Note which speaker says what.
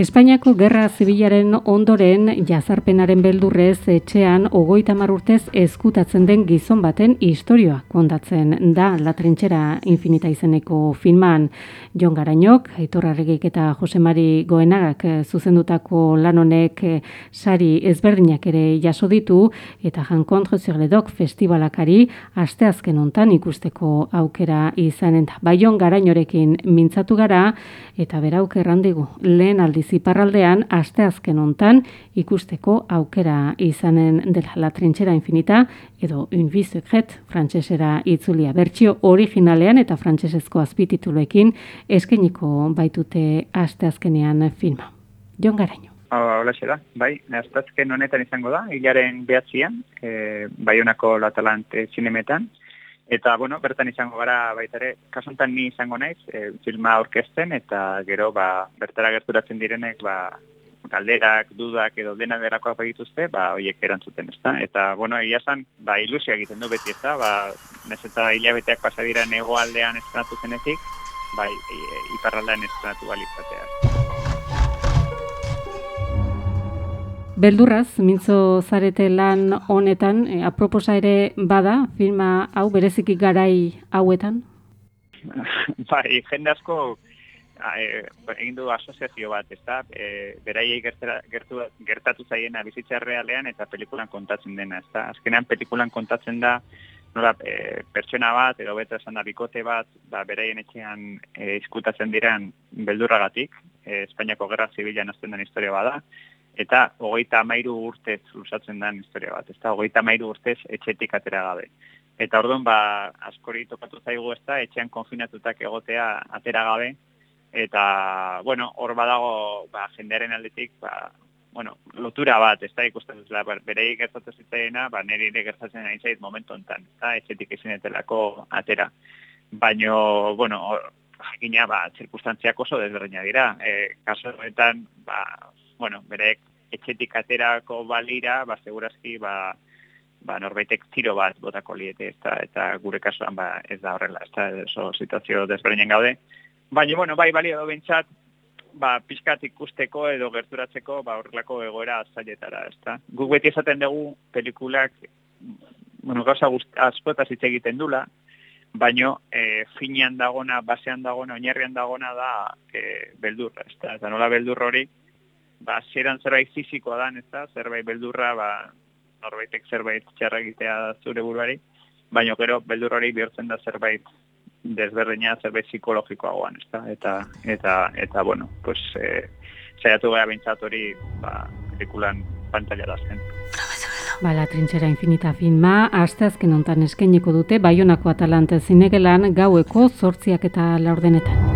Speaker 1: Espainiako Gerra Zibilaren ondoren jazarpenaren beldurrez etxean ogoita urtez eskutatzen den gizon baten historioa kondatzen da La Trinchera Infinita izeneko filman. Jon Garainok, Aitor Arregik eta Jose Mari Goenagak zuzendutako lan honek sari ezberdinak ere jaso ditu eta Jan Contre festivalakari asteazken hontan ikusteko aukera izanen da. Bai Jon Garainorekin mintzatu gara eta berauk errandigu lehen aldi ziparraldean asteazken hontan ikusteko aukera izanen dela la trinchera infinita edo un secret frantsesera itzulia bertsio originalean eta frantsesezko azpitituloekin eskainiko baitute asteazkenean filma. Jon Garaino.
Speaker 2: Hola, xera. Bai, asteazken honetan izango da, hilaren behatzian, e, Baionako Latalante zinemetan, Eta, bueno, bertan izango gara baita ere, kasontan ni izango naiz, e, filma aurkezten, eta gero, ba, bertara gerturatzen direnek, ba, galderak, dudak edo dena derakoak begituzte, ba, oiek erantzuten, ezta? Eta, bueno, egia zan, ba, ilusia egiten du beti, ezta? Ba, nez eta hilabeteak pasadira negoaldean estrenatu zenetik, bai, iparraldean estrenatu balitzatea.
Speaker 1: Beldurraz, mintzo zarete lan honetan, e, aproposa ere bada, filma hau bereziki garai hauetan?
Speaker 2: bai, jende asko e, egin du asoziazio bat, ez da, e, beraiei gertu, gertatu zaiena bizitza realean eta pelikulan kontatzen dena, ez da. Azkenean pelikulan kontatzen da, nola, e, pertsona bat, edo beta esan da, bikote bat, ba, beraien etxean e, izkutatzen diren beldurragatik, e, Espainiako Gerra Zibilan azten den historia bada, eta hogeita amairu urtez lusatzen den historia bat, eta hogeita amairu urtez etxetik atera gabe. Eta orduan, ba, askori tokatu zaigu ez da, etxean konfinatutak egotea atera gabe, eta, bueno, hor badago, ba, jendearen aldetik, ba, bueno, lotura bat, ez da ikusten dut, ba, bereik gertatu zitzaena, ba, nire ere gertatzen nahi zait momentu enten, eta etxetik ezinetelako atera. Baina, bueno, jakina, ba, zirkustantziak oso desberdina dira. E, kaso horretan, ba, bueno, berek etxetik aterako balira, ba, segurazki, ba, ba, norbaitek tiro bat botako liete, eta, eta gure kasuan, ba, ez da horrela, ez da, oso situazio desberdinen gaude. Baina, bueno, bai, balio edo bintzat, ba, pixkat ikusteko edo gerturatzeko, ba, horrelako egoera azaietara, ez da. Guk beti esaten dugu, pelikulak, bueno, gauza asko eta zitze egiten dula, baino e, finean dagona, basean dagona, oinarrian dagona da e, beldurra, ez da, eta nola beldur hori, ba, zeran zerbait fizikoa dan, ez da, zerbait beldurra, ba, norbaitek zerbait txarra egitea zure buruari, baina gero beldur hori bihurtzen da zerbait desberdina, zerbait psikologikoagoan, ez da, eta, eta, eta, bueno, pues, e, zaiatu gara bintzat hori, ba, pelikulan pantalla da zen.
Speaker 1: Bala, trintxera infinita filma, azte azken ontan eskeniko dute, Baionako Atalante zinegelan gaueko zortziak eta laurdenetan.